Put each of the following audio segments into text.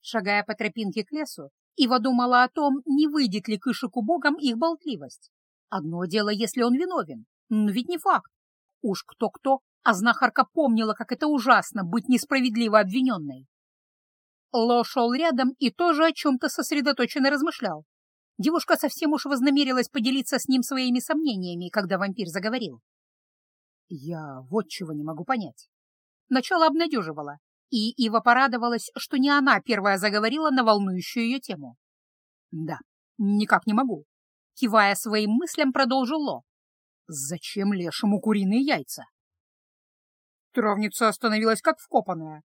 Шагая по тропинке к лесу, Ива думала о том, не выйдет ли Кышику богом их болтливость. Одно дело, если он виновен, но ведь не факт. Уж кто-кто, а знахарка помнила, как это ужасно быть несправедливо обвиненной. Ло шел рядом и тоже о чем-то сосредоточенно размышлял. Девушка совсем уж вознамерилась поделиться с ним своими сомнениями, когда вампир заговорил. «Я вот чего не могу понять». Начало обнадеживало, и Ива порадовалась, что не она первая заговорила на волнующую ее тему. «Да, никак не могу», — кивая своим мыслям, продолжил Ло. «Зачем лешему куриные яйца?» Травница остановилась как вкопанная.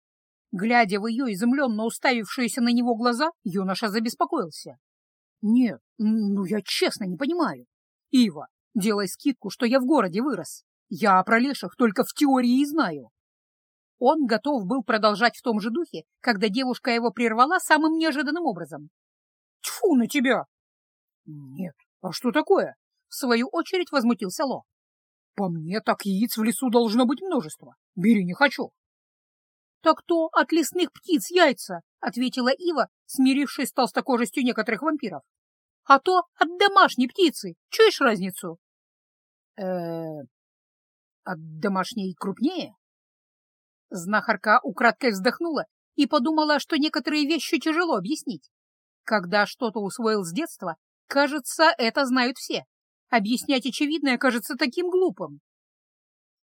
Глядя в ее изумленно уставившиеся на него глаза, юноша забеспокоился. «Нет, ну я честно не понимаю. Ива, делай скидку, что я в городе вырос. Я о пролешах только в теории и знаю. Он готов был продолжать в том же духе, когда девушка его прервала самым неожиданным образом. «Тьфу на тебя!» «Нет, а что такое?» — в свою очередь возмутился Ло. «По мне, так яиц в лесу должно быть множество. Бери, не хочу». «Так то от лесных птиц яйца», — ответила Ива, смирившись с толстокожестью некоторых вампиров. «А то от домашней птицы. Чуешь разницу?» э от домашней крупнее?» Знахарка украдкой вздохнула и подумала, что некоторые вещи тяжело объяснить. Когда что-то усвоил с детства, кажется, это знают все. Объяснять очевидное кажется таким глупым.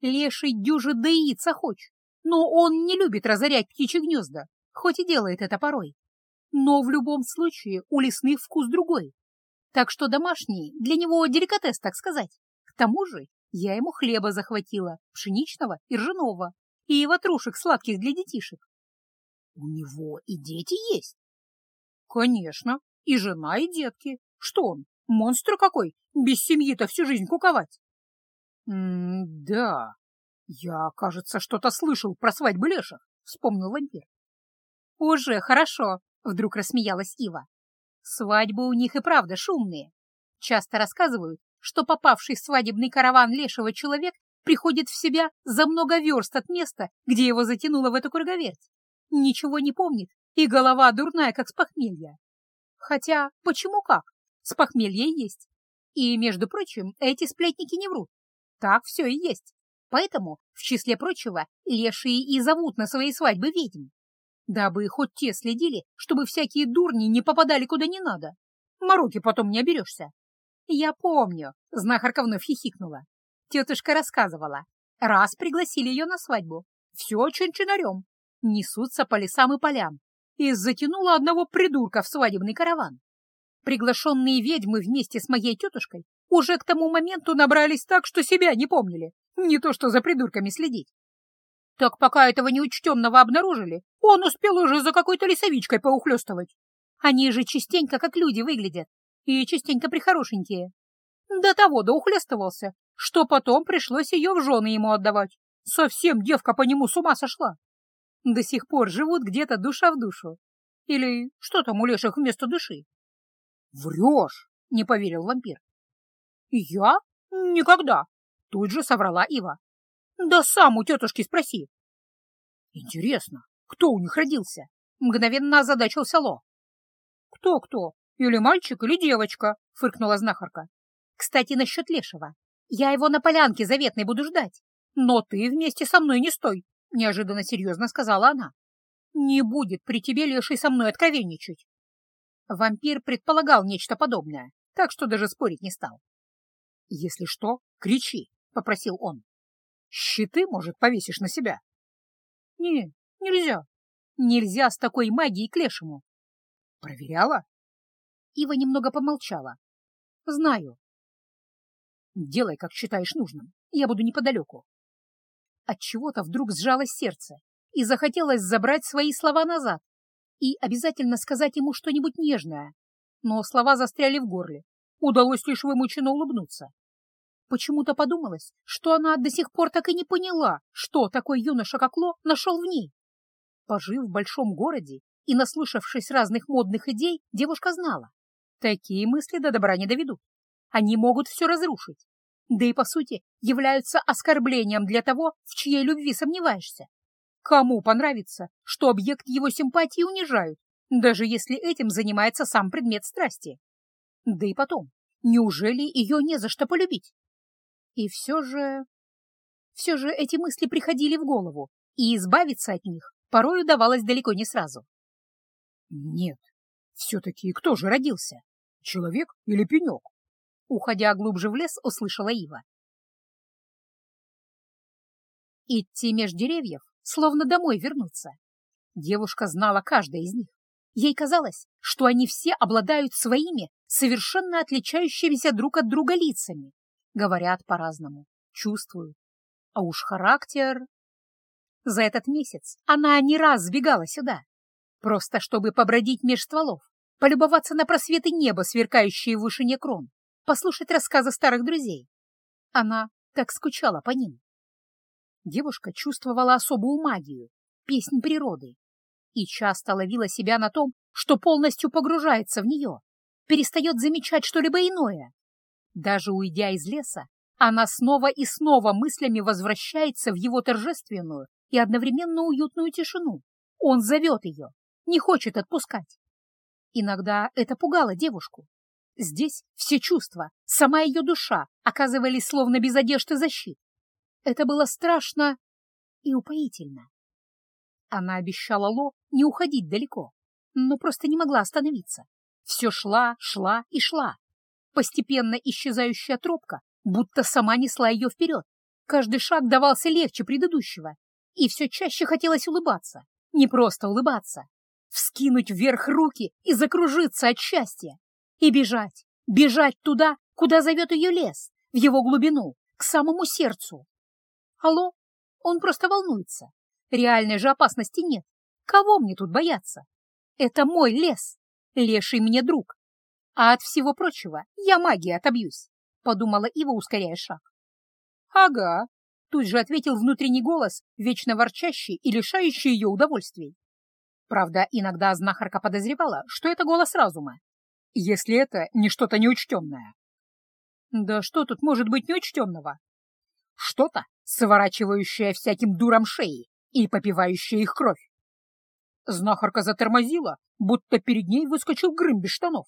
Леший дюжи яйца хоч, но он не любит разорять птичьи гнезда, хоть и делает это порой. Но в любом случае у лесных вкус другой. Так что домашний для него деликатес, так сказать. К тому же я ему хлеба захватила, пшеничного и ржаного, и ватрушек сладких для детишек. У него и дети есть? Конечно, и жена, и детки. Что он, монстр какой, без семьи-то всю жизнь куковать? М да, я, кажется, что-то слышал про свадьбу Леших, вспомнил вампир. Уже хорошо, вдруг рассмеялась Ива. Свадьбы у них и правда шумные. Часто рассказывают, что попавший в свадебный караван лешего человек приходит в себя за много верст от места, где его затянуло в эту круговерть. Ничего не помнит, и голова дурная, как с похмелья. Хотя, почему как? С похмелья есть. И, между прочим, эти сплетники не врут. Так все и есть. Поэтому, в числе прочего, лешие и зовут на свои свадьбы ведьм. Дабы хоть те следили, чтобы всякие дурни не попадали куда не надо. Мороки потом не оберешься. Я помню, знахарка вновь хихикнула. Тетушка рассказывала. Раз пригласили ее на свадьбу. Все чинчинарем. Несутся по лесам и полям. И затянула одного придурка в свадебный караван. Приглашенные ведьмы вместе с моей тетушкой уже к тому моменту набрались так, что себя не помнили. Не то что за придурками следить. Так пока этого неучтенного обнаружили, он успел уже за какой-то лесовичкой поухлёстывать. Они же частенько как люди выглядят, и частенько прихорошенькие. До того доухлестывался, что потом пришлось ее в жены ему отдавать. Совсем девка по нему с ума сошла. До сих пор живут где-то душа в душу. Или что там у леших вместо души? — Врешь, — не поверил вампир. — Я? Никогда. Тут же соврала Ива. — Да сам у тетушки спроси. — Интересно, кто у них родился? Мгновенно озадачился Ло. «Кто-кто? Или мальчик, или девочка?» — фыркнула знахарка. «Кстати, насчет Лешего. Я его на полянке заветной буду ждать. Но ты вместе со мной не стой, — неожиданно серьезно сказала она. Не будет при тебе леший со мной откровенничать. Вампир предполагал нечто подобное, так что даже спорить не стал. «Если что, кричи», — попросил он. «Щиты, может, повесишь на себя?» «Не, нельзя. Нельзя с такой магией к лешему». «Проверяла?» Ива немного помолчала. «Знаю, Делай, как считаешь нужным. Я буду неподалеку. От чего-то вдруг сжалось сердце, и захотелось забрать свои слова назад и обязательно сказать ему что-нибудь нежное. Но слова застряли в горле. Удалось лишь вымученно улыбнуться. Почему-то подумалось, что она до сих пор так и не поняла, что такой юноша, как Ло, нашел в ней. Пожив в большом городе и наслушавшись разных модных идей, девушка знала. Такие мысли до добра не доведут. Они могут все разрушить, да и, по сути, являются оскорблением для того, в чьей любви сомневаешься. Кому понравится, что объект его симпатии унижают, даже если этим занимается сам предмет страсти. Да и потом, неужели ее не за что полюбить? И все же... Все же эти мысли приходили в голову, и избавиться от них порой удавалось далеко не сразу. Нет, все-таки кто же родился? Человек или пенек? Уходя глубже в лес, услышала Ива. Идти меж деревьев, словно домой вернуться. Девушка знала каждое из них. Ей казалось, что они все обладают своими, совершенно отличающимися друг от друга лицами, говорят по-разному, чувствуют. А уж характер... За этот месяц она не раз сбегала сюда, просто чтобы побродить меж стволов, полюбоваться на просветы неба, сверкающие в вышине крон, послушать рассказы старых друзей. Она так скучала по ним. Девушка чувствовала особую магию, песнь природы, и часто ловила себя на том, что полностью погружается в нее, перестает замечать что-либо иное. Даже уйдя из леса, она снова и снова мыслями возвращается в его торжественную и одновременно уютную тишину. Он зовет ее, не хочет отпускать. Иногда это пугало девушку. Здесь все чувства, сама ее душа оказывались словно без одежды защит. Это было страшно и упоительно. Она обещала Ло не уходить далеко, но просто не могла остановиться. Все шла, шла и шла. Постепенно исчезающая тропка будто сама несла ее вперед. Каждый шаг давался легче предыдущего, и все чаще хотелось улыбаться. Не просто улыбаться, вскинуть вверх руки и закружиться от счастья. И бежать, бежать туда, куда зовет ее лес, в его глубину, к самому сердцу. Алло, он просто волнуется. Реальной же опасности нет. Кого мне тут бояться? Это мой лес. Леший мне друг. А от всего прочего я магией отобьюсь, подумала Ива, ускоряя шаг. Ага, тут же ответил внутренний голос, вечно ворчащий и лишающий ее удовольствий. Правда, иногда знахарка подозревала, что это голос разума, если это не что-то неучтенное. Да что тут может быть неучтенного? Что-то, сворачивающее всяким дурам шеи и попивающее их кровь. Знахарка затормозила, будто перед ней выскочил Грым без штанов.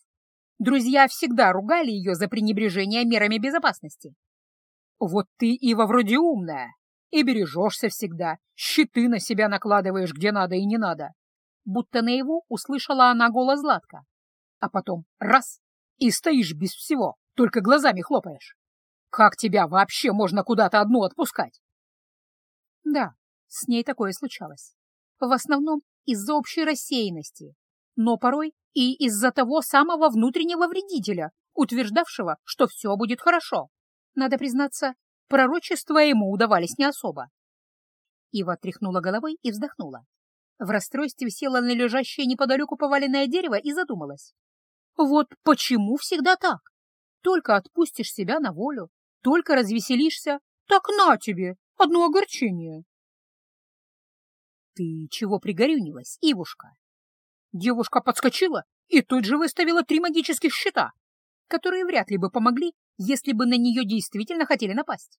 Друзья всегда ругали ее за пренебрежение мерами безопасности. Вот ты, Ива, вроде умная, и бережешься всегда, щиты на себя накладываешь где надо и не надо. Будто наяву услышала она голос Златка. А потом раз — и стоишь без всего, только глазами хлопаешь. Как тебя вообще можно куда-то одну отпускать? Да, с ней такое случалось. В основном из-за общей рассеянности, но порой и из-за того самого внутреннего вредителя, утверждавшего, что все будет хорошо. Надо признаться, пророчества ему удавались не особо. Ива тряхнула головой и вздохнула. В расстройстве села на лежащее неподалеку поваленное дерево и задумалась. Вот почему всегда так? Только отпустишь себя на волю, только развеселишься, так на тебе, одно огорчение. Ты чего пригорюнилась, Ивушка? Девушка подскочила и тут же выставила три магических щита, которые вряд ли бы помогли, если бы на нее действительно хотели напасть.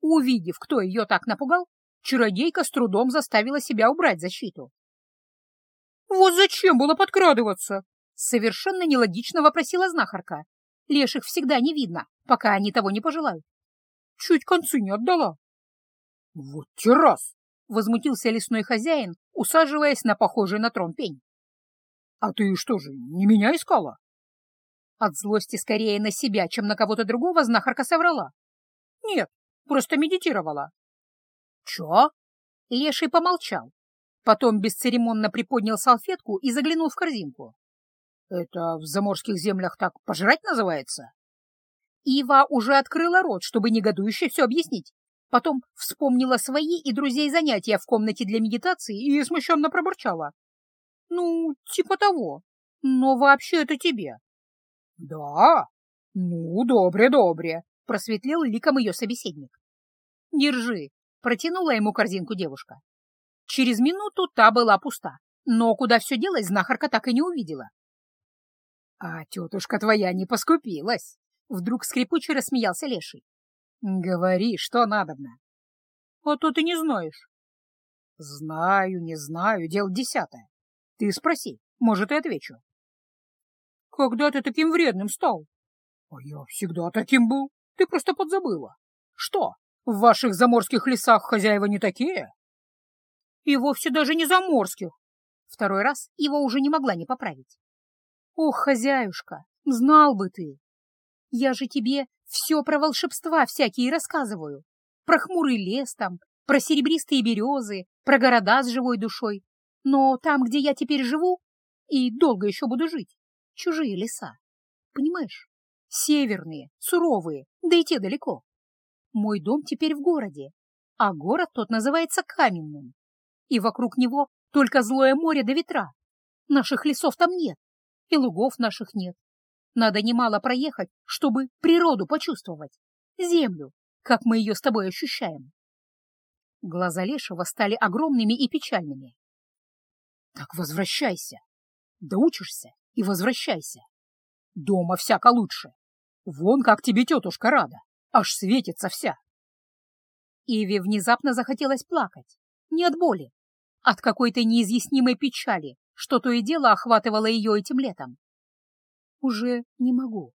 Увидев, кто ее так напугал, чародейка с трудом заставила себя убрать защиту. «Вот зачем было подкрадываться?» — совершенно нелогично вопросила знахарка. Леших всегда не видно, пока они того не пожелают. Чуть концы не отдала. Вот террас! Возмутился лесной хозяин, усаживаясь на похожий на трон пень. А ты что же, не меня искала? От злости скорее на себя, чем на кого-то другого, знахарка соврала. Нет, просто медитировала. Чё? Леший помолчал. Потом бесцеремонно приподнял салфетку и заглянул в корзинку. Это в заморских землях так пожрать называется? Ива уже открыла рот, чтобы негодующе все объяснить. Потом вспомнила свои и друзей занятия в комнате для медитации и смущенно пробурчала. «Ну, типа того. Но вообще это тебе». «Да? Ну, добре-добре», — просветлел ликом ее собеседник. «Держи», — протянула ему корзинку девушка. Через минуту та была пуста, но куда все делось, знахарка так и не увидела. «А тетушка твоя не поскупилась!» Вдруг скрипуче рассмеялся Леший. «Говори, что надобно». «А то ты не знаешь». «Знаю, не знаю, дело десятое. Ты спроси, Может, и отвечу. Когда ты таким вредным стал? А я всегда таким был. Ты просто подзабыла. Что, в ваших заморских лесах хозяева не такие? И вовсе даже не заморских. Второй раз его уже не могла не поправить. Ох, хозяюшка, знал бы ты. Я же тебе все про волшебства всякие рассказываю. Про хмурый лес там, про серебристые березы, про города с живой душой. Но там, где я теперь живу, и долго еще буду жить, чужие леса. Понимаешь? Северные, суровые, да и те далеко. Мой дом теперь в городе, а город тот называется Каменным. И вокруг него только злое море до ветра. Наших лесов там нет, и лугов наших нет. Надо немало проехать, чтобы природу почувствовать, землю, как мы ее с тобой ощущаем. Глаза Лешего стали огромными и печальными. — Так возвращайся. Доучишься и возвращайся. Дома всяко лучше. Вон как тебе тетушка рада, аж светится вся. Иве внезапно захотелось плакать. Не от боли, от какой-то неизъяснимой печали, что то и дело охватывало ее этим летом. Уже не могу.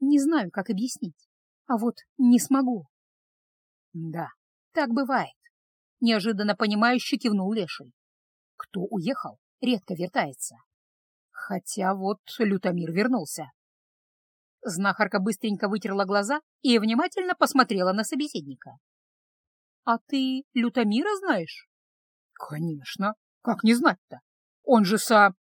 Не знаю, как объяснить. А вот не смогу. Да, так бывает. Неожиданно понимающе кивнул Леший. Кто уехал, редко вертается. Хотя вот Лютомир вернулся. Знахарка быстренько вытерла глаза и внимательно посмотрела на собеседника. — А ты Лютомира знаешь? — Конечно. Как не знать-то? Он же са...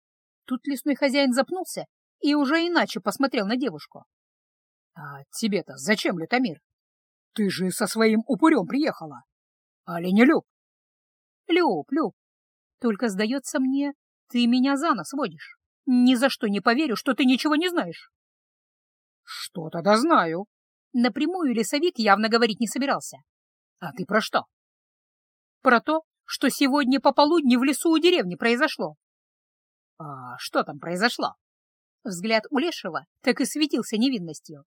Тут лесной хозяин запнулся и уже иначе посмотрел на девушку. — А тебе-то зачем, Лютомир? Ты же со своим упырем приехала. Али не Люб? — Люб, Люб. Только, сдается мне, ты меня за нос водишь. Ни за что не поверю, что ты ничего не знаешь. Что тогда знаю? Напрямую лесовик явно говорить не собирался. А ты про что? Про то, что сегодня пополудни в лесу у деревни произошло. А что там произошло? Взгляд у Лешего так и светился невинностью.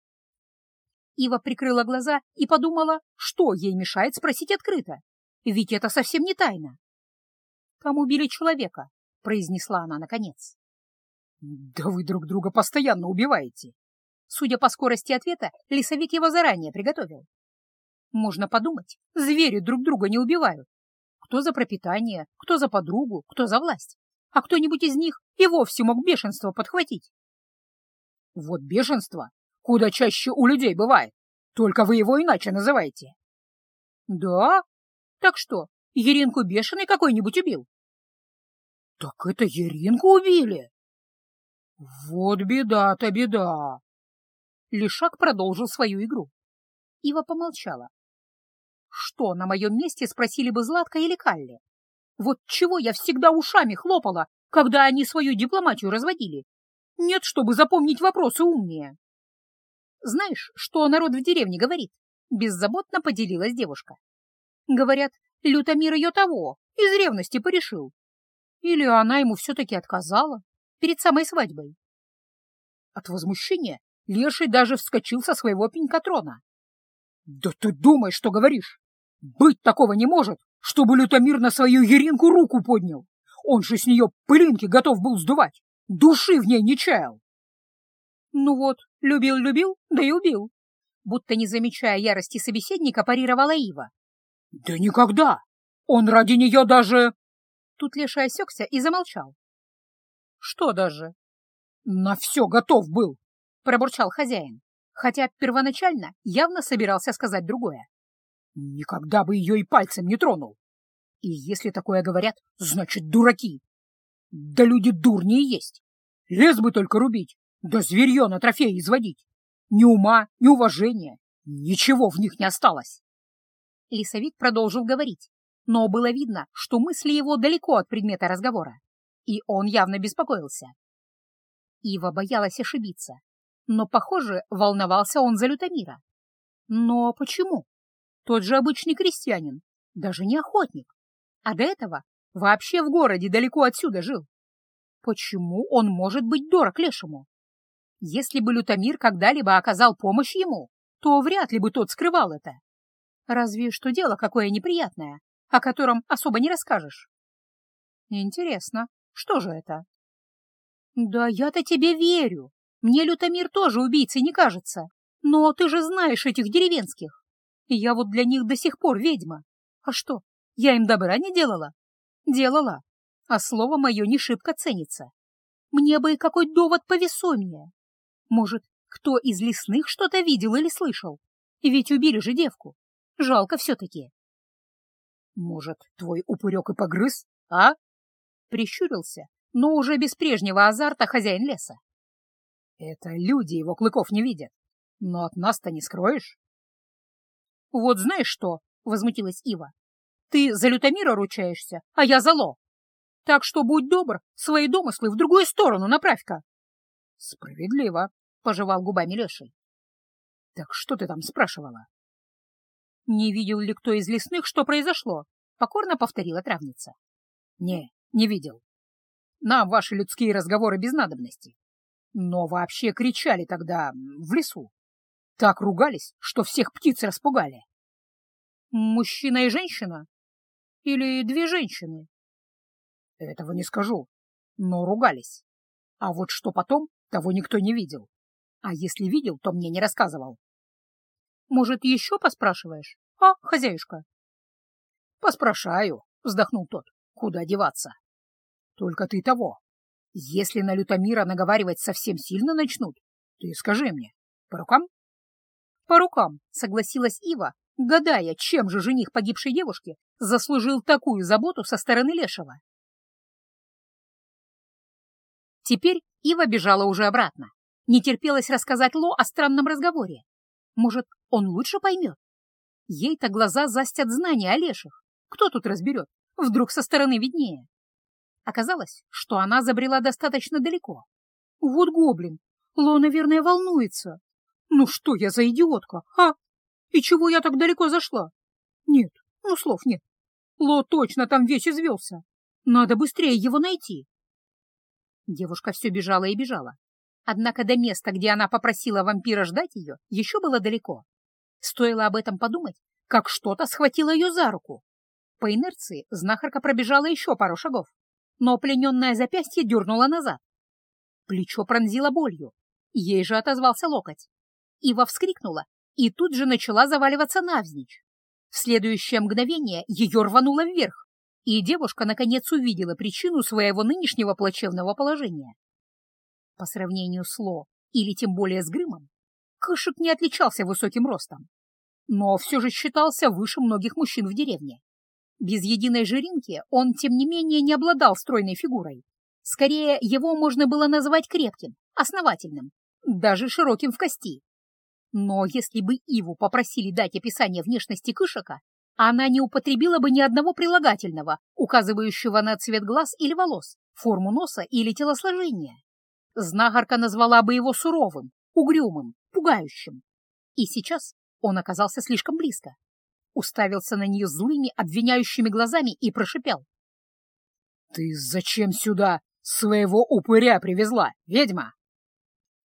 Ива прикрыла глаза и подумала, что ей мешает спросить открыто, ведь это совсем не тайна. «Там убили человека», — произнесла она наконец. «Да вы друг друга постоянно убиваете!» Судя по скорости ответа, лесовик его заранее приготовил. Можно подумать, звери друг друга не убивают. Кто за пропитание, кто за подругу, кто за власть. А кто-нибудь из них и вовсе мог бешенство подхватить. Вот бешенство куда чаще у людей бывает, только вы его иначе называете. Да? Так что, Еринку бешеный какой-нибудь убил? Так это Еринку убили? Вот беда-то беда. Лишак продолжил свою игру. Ива помолчала. Что на моем месте спросили бы Златка или Калли? Вот чего я всегда ушами хлопала, когда они свою дипломатию разводили? Нет, чтобы запомнить вопросы умнее. Знаешь, что народ в деревне говорит? Беззаботно поделилась девушка. Говорят, Лютомир ее того, из ревности порешил. Или она ему все-таки отказала перед самой свадьбой. От возмущения Леший даже вскочил со своего пенькотрона. — Да ты думай, что говоришь! Быть такого не может, чтобы Лютомир на свою Еринку руку поднял. Он же с нее пылинки готов был сдувать, души в ней не чаял. Ну вот, любил-любил, да и убил. Будто не замечая ярости собеседника, парировала Ива. — Да никогда! Он ради нее даже... Тут Леша осекся и замолчал. «Что даже?» «На все готов был!» — пробурчал хозяин, хотя первоначально явно собирался сказать другое. «Никогда бы ее и пальцем не тронул! И если такое говорят, значит, дураки! Да люди дурнее есть! Лес бы только рубить, да зверье на трофей изводить! Ни ума, ни уважения, ничего в них не осталось!» Лесовик продолжил говорить, но было видно, что мысли его далеко от предмета разговора, и он явно беспокоился. Ива боялась ошибиться, но, похоже, волновался он за Лютомира. Но почему? Тот же обычный крестьянин, даже не охотник, а до этого вообще в городе далеко отсюда жил. Почему он может быть дорог Лешему? Если бы Лютомир когда-либо оказал помощь ему, то вряд ли бы тот скрывал это. Разве что дело какое неприятное, о котором особо не расскажешь. Интересно, что же это? Да я-то тебе верю. Мне Лютомир тоже убийцей не кажется. Но ты же знаешь этих деревенских. Я вот для них до сих пор ведьма. А что, я им добра не делала? Делала. А слово мое не шибко ценится. Мне бы и какой довод повесомее. Может, кто из лесных что-то видел или слышал? Ведь убили же девку. Жалко все-таки. Может, твой упырек и погрыз, а? Прищурился, но уже без прежнего азарта хозяин леса. Это люди его клыков не видят, но от нас-то не скроешь. Вот знаешь что, — возмутилась Ива, — ты за Лютомира ручаешься, а я за Ло. Так что будь добр, свои домыслы в другую сторону направь-ка. Справедливо, — пожевал губами Леший. Так что ты там спрашивала? Не видел ли кто из лесных, что произошло? Покорно повторила травница. Не, не видел. Нам ваши людские разговоры без надобности. Но вообще кричали тогда в лесу. Так ругались, что всех птиц распугали. Мужчина и женщина? Или две женщины? Этого не скажу, но ругались. А вот что потом, того никто не видел. А если видел, то мне не рассказывал. Может, еще поспрашиваешь? А, хозяюшка? Поспрашаю, вздохнул тот. Куда деваться? Только ты того. Если на Лютомира наговаривать совсем сильно начнут, ты скажи мне, по рукам? По рукам, согласилась Ива, гадая, чем же жених погибшей девушки заслужил такую заботу со стороны Лешего. Теперь Ива бежала уже обратно. Не терпелось рассказать Ло о странном разговоре. Может, он лучше поймет? Ей-то глаза застят знания о леших. Кто тут разберет? Вдруг со стороны виднее. Оказалось, что она забрела достаточно далеко. Вот гоблин. Ло, наверное, волнуется. Ну что я за идиотка, а? И чего я так далеко зашла? Нет, ну слов нет. Ло точно там весь извелся. Надо быстрее его найти. Девушка все бежала и бежала. Однако до места, где она попросила вампира ждать ее, еще было далеко. Стоило об этом подумать, как что-то схватило ее за руку. По инерции знахарка пробежала еще пару шагов, но плененное запястье дернуло назад. Плечо пронзило болью, ей же отозвался локоть. Ива вскрикнула и тут же начала заваливаться навзничь. В следующее мгновение ее рвануло вверх, и девушка наконец увидела причину своего нынешнего плачевного положения. По сравнению с Ло или тем более с Грымом, Кышек не отличался высоким ростом, но все же считался выше многих мужчин в деревне. Без единой жиринки он, тем не менее, не обладал стройной фигурой. Скорее, его можно было назвать крепким, основательным, даже широким в кости. Но если бы Иву попросили дать описание внешности Кышека, она не употребила бы ни одного прилагательного, указывающего на цвет глаз или волос, форму носа или телосложение. Знахарка назвала бы его суровым, угрюмым, пугающим. И сейчас он оказался слишком близко. Уставился на нее злыми, обвиняющими глазами и прошипел. — Ты зачем сюда своего упыря привезла, ведьма?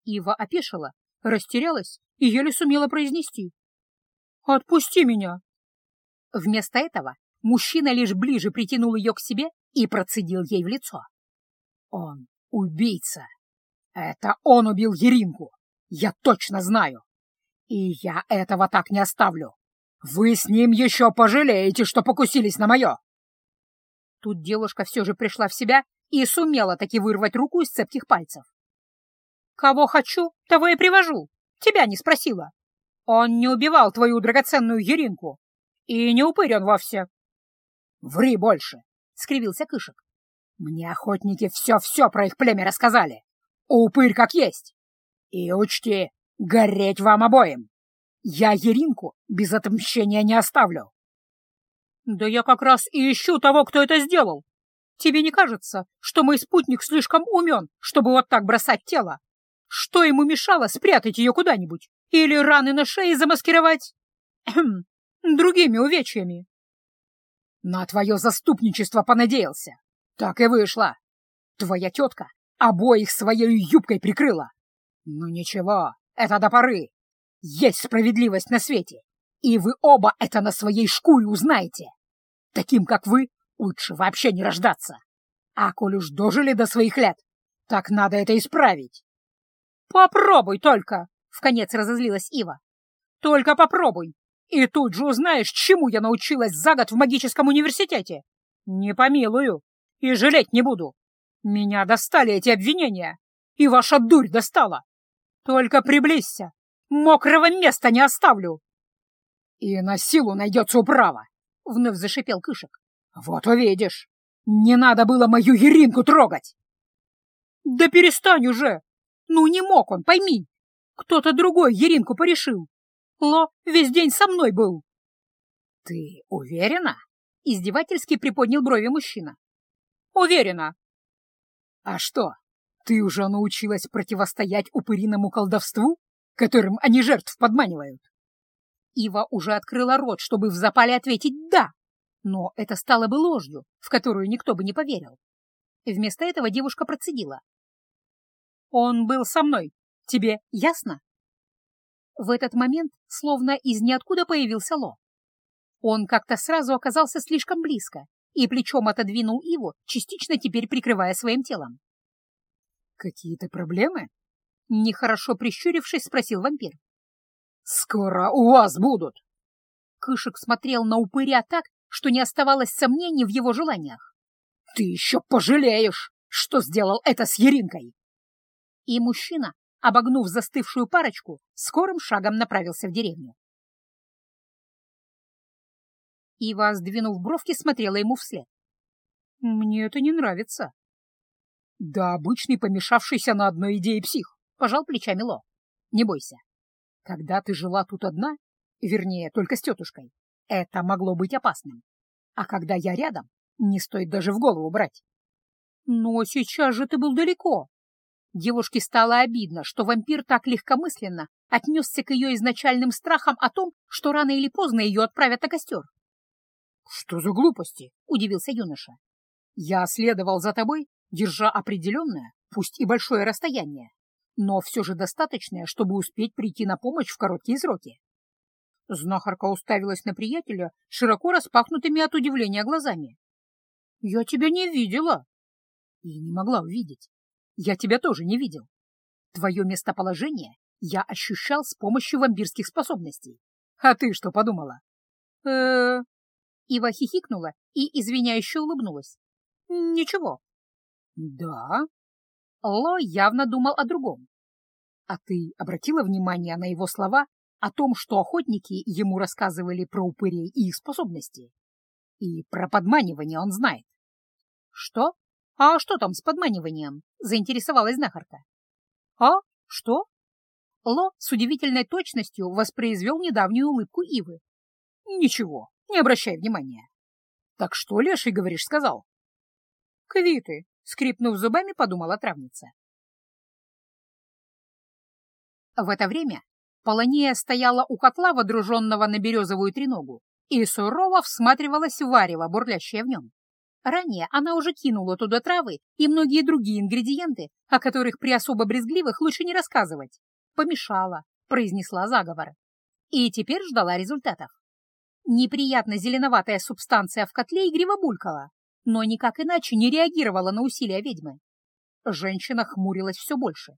Ива опешила, растерялась и еле сумела произнести. «Отпусти меня!» Вместо этого мужчина лишь ближе притянул ее к себе и процедил ей в лицо. «Он убийца! Это он убил Еринку! Я точно знаю! И я этого так не оставлю! Вы с ним еще пожалеете, что покусились на мое!» Тут девушка все же пришла в себя и сумела таки вырвать руку из цепких пальцев. «Кого хочу, того и привожу. Тебя не спросила. Он не убивал твою драгоценную Еринку. И не упырен вовсе. — Ври больше, — скривился Кышек. — Мне охотники все-все про их племя рассказали. Упырь как есть. И учти, гореть вам обоим. Я Еринку без отмщения не оставлю. — Да я как раз и ищу того, кто это сделал. Тебе не кажется, что мой спутник слишком умен, чтобы вот так бросать тело? Что ему мешало спрятать ее куда-нибудь? Или раны на шее замаскировать? другими увечьями. На твое заступничество понадеялся. Так и вышло. Твоя тетка обоих своей юбкой прикрыла. Ну ничего, это до поры. Есть справедливость на свете, и вы оба это на своей шкуре узнаете. Таким, как вы, лучше вообще не рождаться. А коль уж дожили до своих лет, Так надо это исправить. Попробуй только, — вконец разозлилась Ива. Только попробуй, и тут же узнаешь, чему я научилась за год в магическом университете. Не помилую и жалеть не буду. Меня достали эти обвинения, и ваша дурь достала. Только приблизься, мокрого места не оставлю. И на силу найдется управа, — вновь зашипел Кышек. Вот увидишь, не надо было мою Еринку трогать. Да перестань уже! Ну не мог он, пойми. Кто-то другой Еринку порешил. Ло весь день со мной был. Ты уверена? Издевательски приподнял брови мужчина. Уверена. А что, ты уже научилась противостоять упыриному колдовству, которым они жертв подманивают? Ива уже открыла рот, чтобы в запале ответить «да», но это стало бы ложью, в которую никто бы не поверил. Вместо этого девушка процедила. «Он был со мной. Тебе ясно?» В этот момент словно из ниоткуда появился Ло. Он как-то сразу оказался слишком близко и плечом отодвинул его, частично теперь прикрывая своим телом. «Какие-то проблемы?» — нехорошо прищурившись, спросил вампир. «Скоро у вас будут!» Кышек смотрел на упыря так, что не оставалось сомнений в его желаниях. «Ты еще пожалеешь, что сделал это с Еринкой!» И мужчина, обогнув застывшую парочку, скорым шагом направился в деревню. Ива, сдвинув бровки, смотрела ему вслед. «Мне это не нравится». «Да обычный помешавшийся на одной идее псих», — пожал плечами Ло. «Не бойся. Когда ты жила тут одна, вернее, только с тетушкой, это могло быть опасным. А когда я рядом, не стоит даже в голову брать». «Но сейчас же ты был далеко». Девушке стало обидно, что вампир так легкомысленно отнесся к ее изначальным страхам о том, что рано или поздно ее отправят на костер. «Что за глупости?» — удивился юноша. «Я следовал за тобой, держа определенное, пусть и большое расстояние, но все же достаточное, чтобы успеть прийти на помощь в короткие сроки». Знахарка уставилась на приятеля широко распахнутыми от удивления глазами. «Я тебя не видела!» «И не могла увидеть. Я тебя тоже не видел. Твое местоположение я ощущал с помощью вампирских способностей. А ты что подумала?» «Э-э...» Ива хихикнула и извиняюще улыбнулась. «Ничего». «Да?» Ло явно думал о другом. «А ты обратила внимание на его слова о том, что охотники ему рассказывали про упырей и их способности? И про подманивание он знает». «Что? А что там с подманиванием?» — заинтересовалась знахарка. «А? Что?» Ло с удивительной точностью воспроизвел недавнюю улыбку Ивы. «Ничего, не обращай внимания. Так что, леший, говоришь, сказал? Квиты, скрипнув зубами, подумала травница. В это время Полония стояла у котла, водруженного на березовую треногу, и сурово всматривалась в варево, бурлящее в нем. Ранее она уже кинула туда травы и многие другие ингредиенты, о которых при особо брезгливых лучше не рассказывать. Помешала, произнесла заговор. И теперь ждала результатов. Неприятно зеленоватая субстанция в котле игриво булькала, но никак иначе не реагировала на усилия ведьмы. Женщина хмурилась все больше.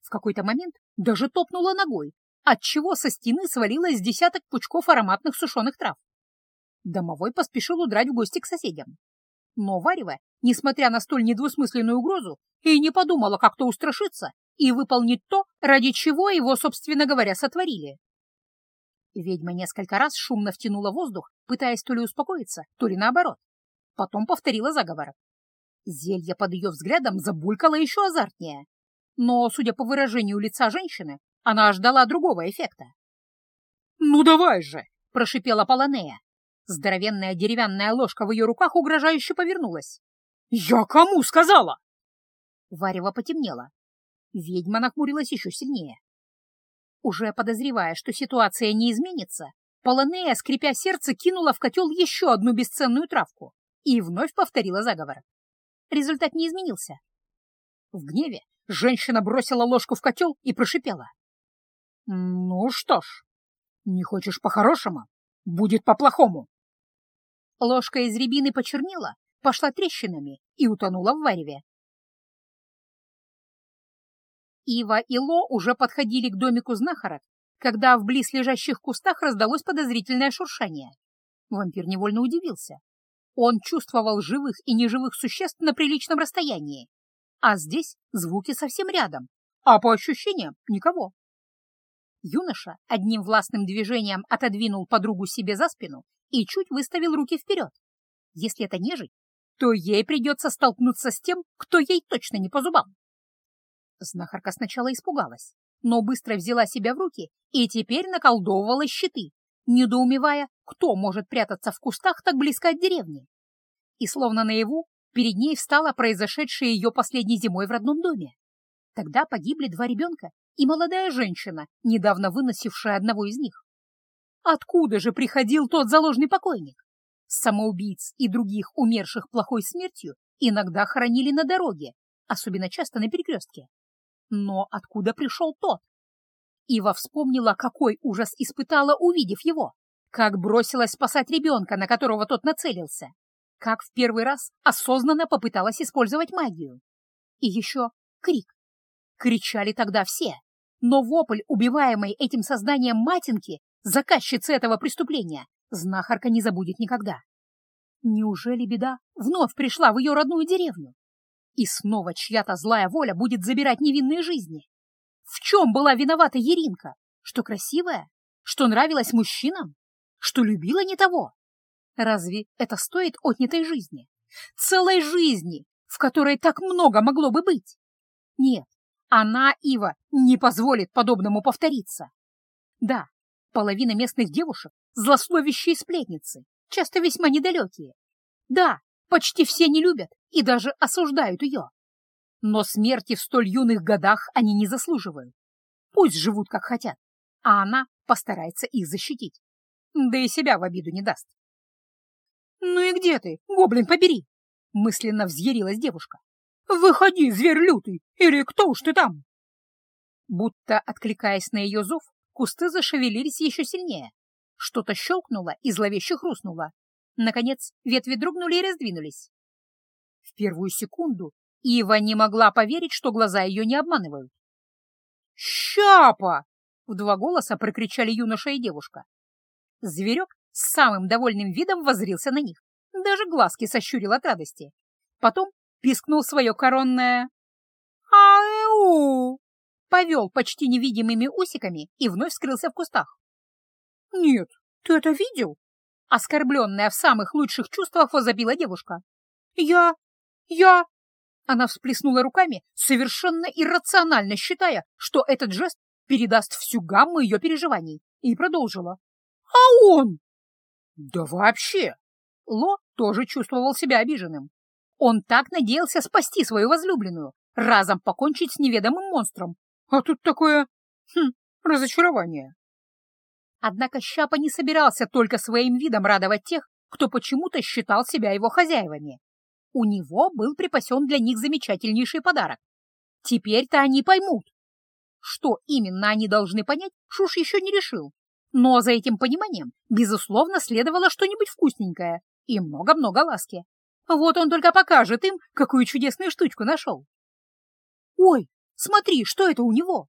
В какой-то момент даже топнула ногой, отчего со стены свалилось десяток пучков ароматных сушеных трав. Домовой поспешил удрать в гости к соседям. Но Варева, несмотря на столь недвусмысленную угрозу, и не подумала как-то устрашиться и выполнить то, ради чего его, собственно говоря, сотворили. Ведьма несколько раз шумно втянула воздух, пытаясь то ли успокоиться, то ли наоборот. Потом повторила заговор. Зелье под ее взглядом забулькало еще азартнее. Но, судя по выражению лица женщины, она ждала другого эффекта. «Ну давай же!» — прошипела Полонея. Здоровенная деревянная ложка в ее руках угрожающе повернулась. «Я кому сказала?» Варево потемнело. Ведьма нахмурилась еще сильнее. Уже подозревая, что ситуация не изменится, Полонея, скрипя сердце, кинула в котел еще одну бесценную травку и вновь повторила заговор. Результат не изменился. В гневе женщина бросила ложку в котел и прошипела. «Ну что ж, не хочешь по-хорошему? Будет по-плохому». Ложка из рябины почернела, пошла трещинами и утонула в вареве. Ива и Ло уже подходили к домику знахарок, когда в близлежащих кустах раздалось подозрительное шуршание. Вампир невольно удивился. Он чувствовал живых и неживых существ на приличном расстоянии, а здесь звуки совсем рядом, а по ощущениям никого. Юноша одним властным движением отодвинул подругу себе за спину и чуть выставил руки вперед. Если это нежить, то ей придется столкнуться с тем, кто ей точно не по зубам. Знахарка сначала испугалась, но быстро взяла себя в руки и теперь наколдовывала щиты, недоумевая, кто может прятаться в кустах так близко от деревни. И словно наяву перед ней встала произошедшее ее последней зимой в родном доме. Тогда погибли два ребенка и молодая женщина, недавно выносившая одного из них. Откуда же приходил тот заложный покойник? Самоубийц и других умерших плохой смертью иногда хоронили на дороге, особенно часто на перекрестке. Но откуда пришел тот? Ива вспомнила, какой ужас испытала, увидев его, как бросилась спасать ребенка, на которого тот нацелился, как в первый раз осознанно попыталась использовать магию. И еще крик. Кричали тогда все, но вопль, убиваемый этим созданием матинки, заказчицы этого преступления, знахарка не забудет никогда. Неужели беда вновь пришла в ее родную деревню? И снова чья-то злая воля будет забирать невинные жизни. В чем была виновата Еринка? Что красивая? Что нравилась мужчинам? Что любила не того? Разве это стоит отнятой жизни? Целой жизни, в которой так много могло бы быть? Нет, она, Ива, не позволит подобному повториться. Да, половина местных девушек — злословящие сплетницы, часто весьма недалекие. Да, почти все не любят и даже осуждают ее. Но смерти в столь юных годах они не заслуживают. Пусть живут как хотят, а она постарается их защитить. Да и себя в обиду не даст. «Ну и где ты, гоблин побери?» — мысленно взъярилась девушка. «Выходи, зверь лютый, или кто уж ты там?» Будто, откликаясь на ее зов, кусты зашевелились еще сильнее. Что-то щелкнуло и зловеще хрустнуло. Наконец, ветви дрогнули и раздвинулись. В первую секунду Ива не могла поверить, что глаза ее не обманывают. «Щапа!» — в два голоса прокричали юноша и девушка. Зверек с самым довольным видом возрился на них, даже глазки сощурил от радости. Потом пискнул свое коронное «Ау!», повел почти невидимыми усиками и вновь скрылся в кустах. «Нет, ты это видел?» Оскорбленная в самых лучших чувствах возопила девушка. «Я... я...» Она всплеснула руками, совершенно иррационально считая, что этот жест передаст всю гамму ее переживаний, и продолжила. «А он?» «Да вообще!» Ло тоже чувствовал себя обиженным. Он так надеялся спасти свою возлюбленную, разом покончить с неведомым монстром. А тут такое... Хм, разочарование. Однако Щапа не собирался только своим видом радовать тех, кто почему-то считал себя его хозяевами. У него был припасен для них замечательнейший подарок. Теперь-то они поймут. Что именно они должны понять, Шуш еще не решил. Но за этим пониманием, безусловно, следовало что-нибудь вкусненькое и много-много ласки. Вот он только покажет им, какую чудесную штучку нашел. «Ой, смотри, что это у него?»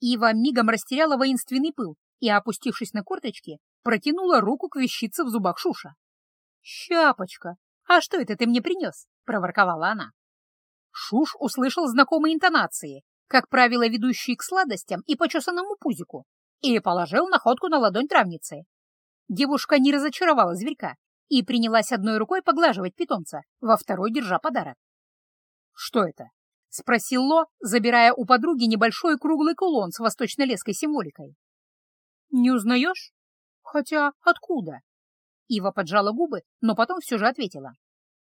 Ива мигом растеряла воинственный пыл и, опустившись на корточки, протянула руку к вещице в зубах Шуша. «Щапочка, а что это ты мне принес?» — проворковала она. Шуш услышал знакомые интонации, как правило, ведущие к сладостям и почесанному пузику, и положил находку на ладонь травницы. Девушка не разочаровала зверька и принялась одной рукой поглаживать питомца, во второй держа подарок. «Что это?» — спросил Ло, забирая у подруги небольшой круглый кулон с восточно-леской символикой. «Не узнаешь? Хотя откуда?» Ива поджала губы, но потом все же ответила.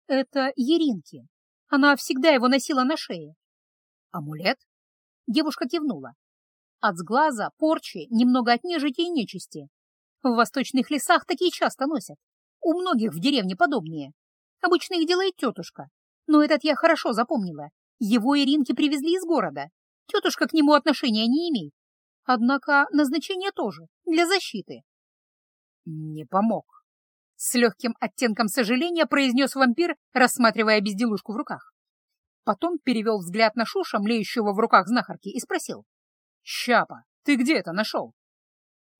«Это Еринки. Она всегда его носила на шее». «Амулет?» Девушка кивнула. От сглаза, порчи, немного от нежити и нечисти. В восточных лесах такие часто носят. У многих в деревне подобнее. Обычно их делает тетушка. Но этот я хорошо запомнила. Его Иринки привезли из города. Тетушка к нему отношения не имеет. Однако назначение тоже, для защиты. Не помог. С легким оттенком сожаления произнес вампир, рассматривая безделушку в руках. Потом перевел взгляд на Шуша, млеющего в руках знахарки, и спросил. «Щапа, ты где это нашел?»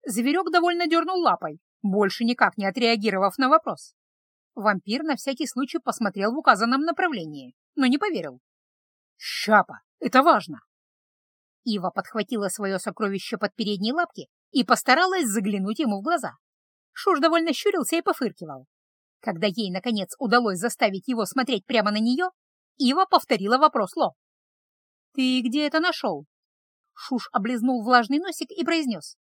Зверек довольно дернул лапой, больше никак не отреагировав на вопрос. Вампир на всякий случай посмотрел в указанном направлении, но не поверил. «Щапа, это важно!» Ива подхватила свое сокровище под передние лапки и постаралась заглянуть ему в глаза. Шуш довольно щурился и пофыркивал. Когда ей, наконец, удалось заставить его смотреть прямо на нее, Ива повторила вопрос Ло. «Ты где это нашел?» Шуш облизнул влажный носик и произнес.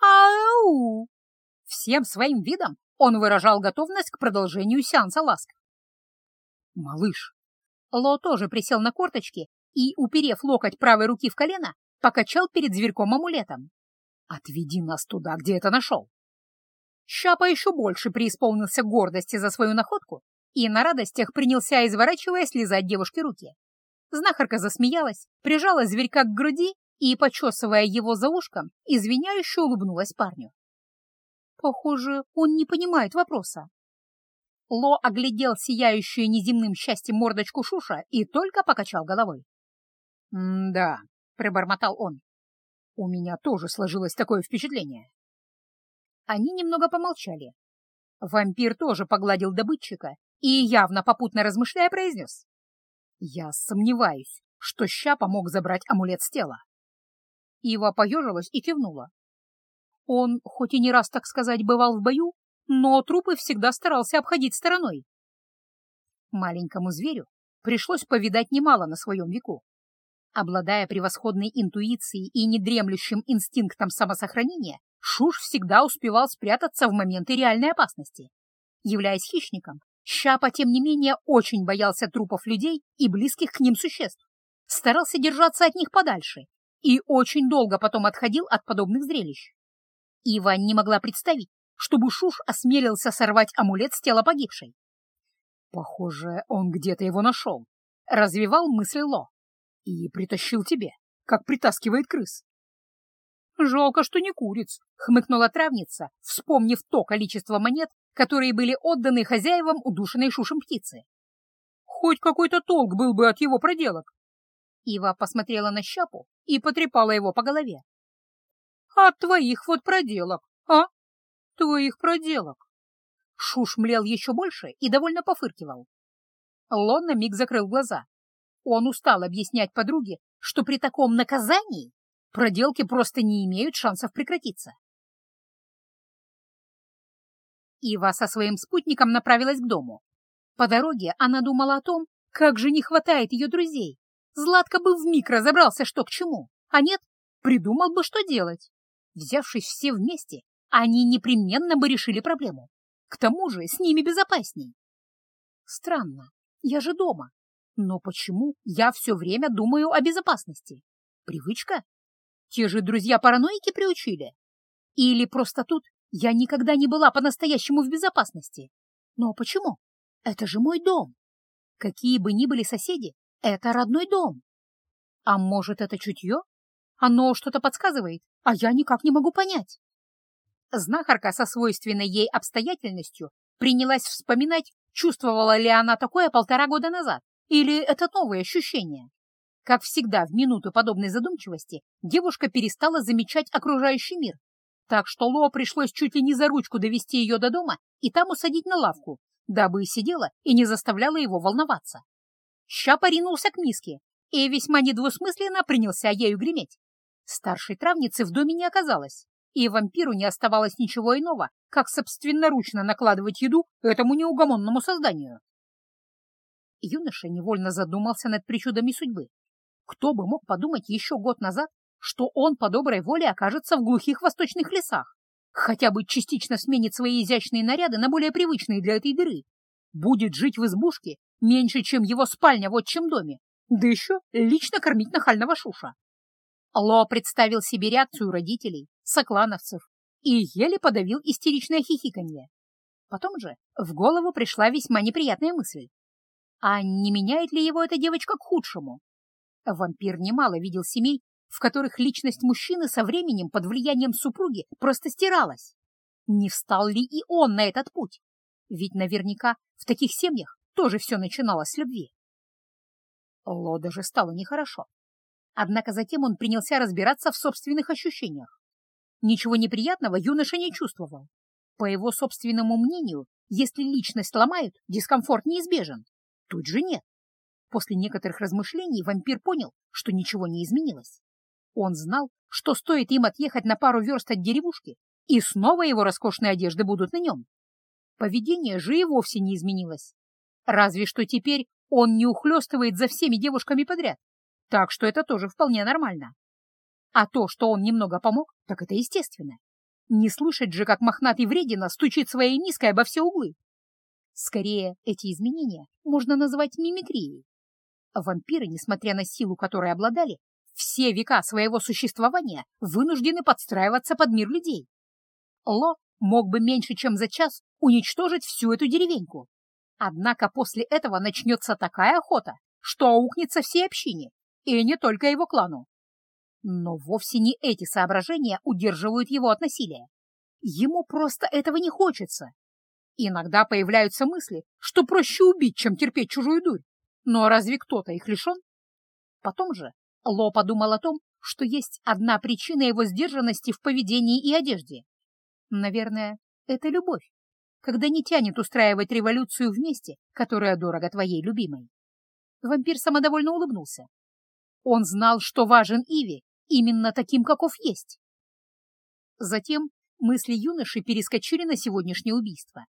«Ау!» Всем своим видом он выражал готовность к продолжению сеанса ласк. «Малыш!» Ло тоже присел на корточки и, уперев локоть правой руки в колено, покачал перед зверьком амулетом. «Отведи нас туда, где это нашел!» Щапа еще больше преисполнился гордости за свою находку и на радостях принялся, изворачивая, слезать девушке руки. Знахарка засмеялась, прижала зверька к груди и, почесывая его за ушком, извиняюще улыбнулась парню. Похоже, он не понимает вопроса. Ло оглядел сияющую неземным счастьем мордочку Шуша и только покачал головой. «Да», — пробормотал он, — «у меня тоже сложилось такое впечатление». Они немного помолчали. Вампир тоже погладил добытчика и, явно попутно размышляя, произнес. «Я сомневаюсь, что Ща помог забрать амулет с тела». Ива поежилась и кивнула. Он, хоть и не раз, так сказать, бывал в бою, но трупы всегда старался обходить стороной. Маленькому зверю пришлось повидать немало на своем веку. Обладая превосходной интуицией и недремлющим инстинктом самосохранения, Шуш всегда успевал спрятаться в моменты реальной опасности. Являясь хищником, Щапа, тем не менее, очень боялся трупов людей и близких к ним существ, старался держаться от них подальше и очень долго потом отходил от подобных зрелищ. Ива не могла представить, чтобы Шуш осмелился сорвать амулет с тела погибшей. «Похоже, он где-то его нашел», — развивал мысль Ло. «И притащил тебе, как притаскивает крыс». «Жалко, что не куриц», — хмыкнула травница, вспомнив то количество монет, которые были отданы хозяевам удушенной шушем птицы. «Хоть какой-то толк был бы от его проделок». Ива посмотрела на щапу и потрепала его по голове. «От твоих вот проделок, а? Твоих проделок». Шуш млел еще больше и довольно пофыркивал. Лон на миг закрыл глаза. Он устал объяснять подруге, что при таком наказании Проделки просто не имеют шансов прекратиться. Ива со своим спутником направилась к дому. По дороге она думала о том, как же не хватает ее друзей. Златко бы вмиг разобрался, что к чему, а нет, придумал бы, что делать. Взявшись все вместе, они непременно бы решили проблему. К тому же с ними безопасней. Странно, я же дома. Но почему я все время думаю о безопасности? Привычка? Те же друзья-параноики приучили? Или просто тут я никогда не была по-настоящему в безопасности? Но почему? Это же мой дом. Какие бы ни были соседи, это родной дом. А может, это чутье? Оно что-то подсказывает, а я никак не могу понять. Знахарка со свойственной ей обстоятельностью принялась вспоминать, чувствовала ли она такое полтора года назад, или это новые ощущения. Как всегда, в минуту подобной задумчивости девушка перестала замечать окружающий мир, так что Ло пришлось чуть ли не за ручку довести ее до дома и там усадить на лавку, дабы и сидела и не заставляла его волноваться. Ща поринулся к миске и весьма недвусмысленно принялся ею греметь. Старшей травницы в доме не оказалось, и вампиру не оставалось ничего иного, как собственноручно накладывать еду этому неугомонному созданию. Юноша невольно задумался над причудами судьбы. Кто бы мог подумать еще год назад, что он по доброй воле окажется в глухих восточных лесах, хотя бы частично сменит свои изящные наряды на более привычные для этой дыры, будет жить в избушке меньше, чем его спальня в отчим доме, да еще лично кормить нахального шуша. Ло представил себе реакцию родителей, соклановцев и еле подавил истеричное хихиканье. Потом же в голову пришла весьма неприятная мысль. А не меняет ли его эта девочка к худшему? Вампир немало видел семей, в которых личность мужчины со временем под влиянием супруги просто стиралась. Не встал ли и он на этот путь? Ведь наверняка в таких семьях тоже все начиналось с любви. Ло даже стало нехорошо. Однако затем он принялся разбираться в собственных ощущениях. Ничего неприятного юноша не чувствовал. По его собственному мнению, если личность ломают, дискомфорт неизбежен. Тут же нет. После некоторых размышлений вампир понял, что ничего не изменилось. Он знал, что стоит им отъехать на пару верст от деревушки, и снова его роскошные одежды будут на нем. Поведение же и вовсе не изменилось. Разве что теперь он не ухлёстывает за всеми девушками подряд, так что это тоже вполне нормально. А то, что он немного помог, так это естественно. Не слышать же, как мохнатый вредина стучит своей миской обо все углы. Скорее, эти изменения можно назвать мимикрией. Вампиры, несмотря на силу, которой обладали, все века своего существования вынуждены подстраиваться под мир людей. Ло мог бы меньше чем за час уничтожить всю эту деревеньку. Однако после этого начнется такая охота, что аукнется всей общине, и не только его клану. Но вовсе не эти соображения удерживают его от насилия. Ему просто этого не хочется. Иногда появляются мысли, что проще убить, чем терпеть чужую дурь. Но разве кто-то их лишен? Потом же Ло подумал о том, что есть одна причина его сдержанности в поведении и одежде. Наверное, это любовь, когда не тянет устраивать революцию в месте, которое дорого твоей любимой. Вампир самодовольно улыбнулся. Он знал, что важен Иви именно таким, каков есть. Затем мысли юноши перескочили на сегодняшнее убийство.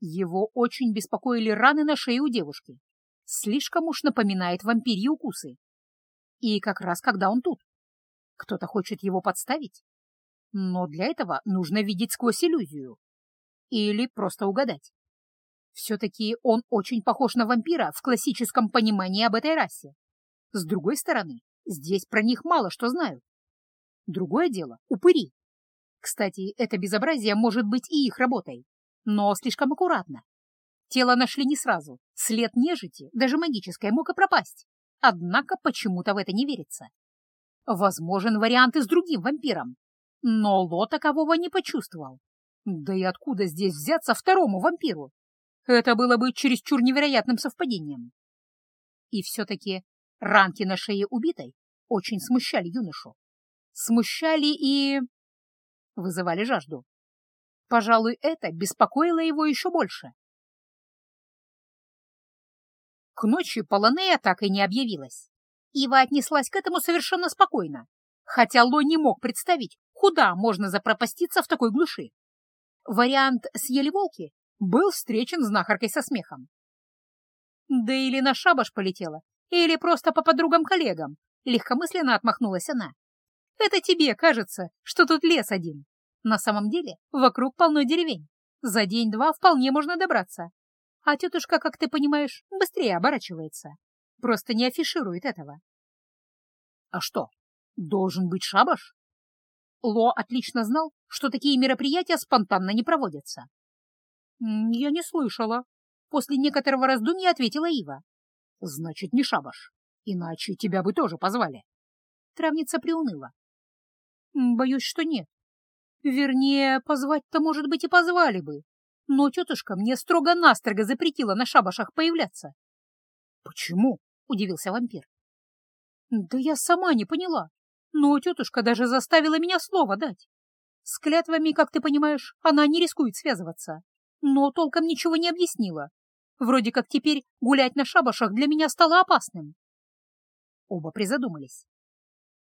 Его очень беспокоили раны на шее у девушки. Слишком уж напоминает вампирьи укусы. И как раз когда он тут. Кто-то хочет его подставить? Но для этого нужно видеть сквозь иллюзию. Или просто угадать. Все-таки он очень похож на вампира в классическом понимании об этой расе. С другой стороны, здесь про них мало что знают. Другое дело — упыри. Кстати, это безобразие может быть и их работой, но слишком аккуратно. Тело нашли не сразу, след нежити, даже магической, мог и пропасть. Однако почему-то в это не верится. Возможен вариант и с другим вампиром, но Ло такового не почувствовал. Да и откуда здесь взяться второму вампиру? Это было бы чересчур невероятным совпадением. И все-таки ранки на шее убитой очень смущали юношу. Смущали и... вызывали жажду. Пожалуй, это беспокоило его еще больше. К ночи Полонея так и не объявилась. Ива отнеслась к этому совершенно спокойно, хотя Ло не мог представить, куда можно запропаститься в такой глуши. Вариант «съели волки» был встречен знахаркой со смехом. Да или на шабаш полетела, или просто по подругам-коллегам, легкомысленно отмахнулась она. Это тебе кажется, что тут лес один. На самом деле вокруг полно деревень. За день-два вполне можно добраться. А тетушка, как ты понимаешь, быстрее оборачивается. Просто не афиширует этого. А что, должен быть шабаш? Ло отлично знал, что такие мероприятия спонтанно не проводятся. «Я не слышала», — после некоторого раздумья ответила Ива. «Значит, не шабаш, иначе тебя бы тоже позвали». Травница приуныла. «Боюсь, что нет. Вернее, позвать-то, может быть, и позвали бы, но тетушка мне строго-настрого запретила на шабашах появляться. «Почему?» — удивился вампир. «Да я сама не поняла, но тетушка даже заставила меня слово дать. С клятвами, как ты понимаешь, она не рискует связываться, но толком ничего не объяснила. Вроде как теперь гулять на шабашах для меня стало опасным». Оба призадумались.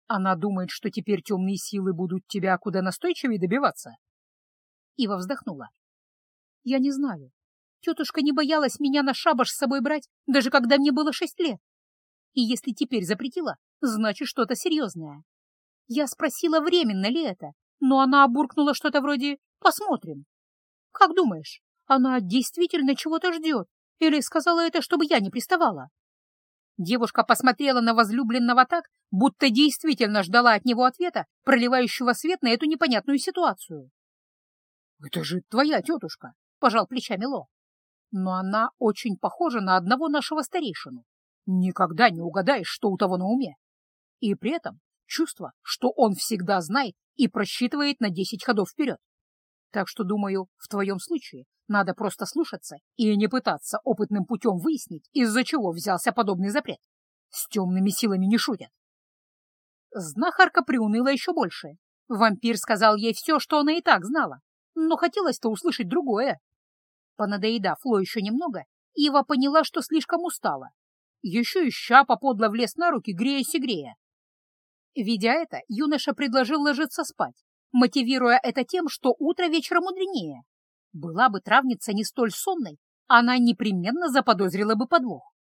«Она думает, что теперь темные силы будут тебя куда настойчивее добиваться?» Ива вздохнула. Я не знаю. Тетушка не боялась меня на шабаш с собой брать, даже когда мне было шесть лет. И если теперь запретила, значит, что-то серьезное. Я спросила, временно ли это, но она обуркнула что-то вроде «посмотрим». Как думаешь, она действительно чего-то ждет? Или сказала это, чтобы я не приставала? Девушка посмотрела на возлюбленного так, будто действительно ждала от него ответа, проливающего свет на эту непонятную ситуацию. «Это же твоя тетушка!» — пожал плечами Ло. «Но она очень похожа на одного нашего старейшину. Никогда не угадаешь, что у того на уме. И при этом чувство, что он всегда знает и просчитывает на десять ходов вперед. Так что, думаю, в твоем случае надо просто слушаться и не пытаться опытным путем выяснить, из-за чего взялся подобный запрет. С темными силами не шутят. Знахарка приуныла еще больше. Вампир сказал ей все, что она и так знала, но хотелось-то услышать другое. Понадоедав Ло еще немного, Ива поняла, что слишком устала. Еще и щапа подло влез на руки, греясь и грея. Видя это, юноша предложил ложиться спать, мотивируя это тем, что утро вечера мудренее. Была бы травница не столь сонной, она непременно заподозрила бы подвох.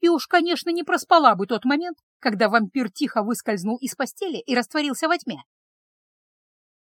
И уж, конечно, не проспала бы тот момент, когда вампир тихо выскользнул из постели и растворился во тьме.